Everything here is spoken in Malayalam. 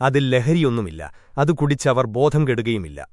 അതിൽ ലഹരിയൊന്നുമില്ല. അത് കുടിച്ചവർ ബോധം കെടുകയുമില്ല.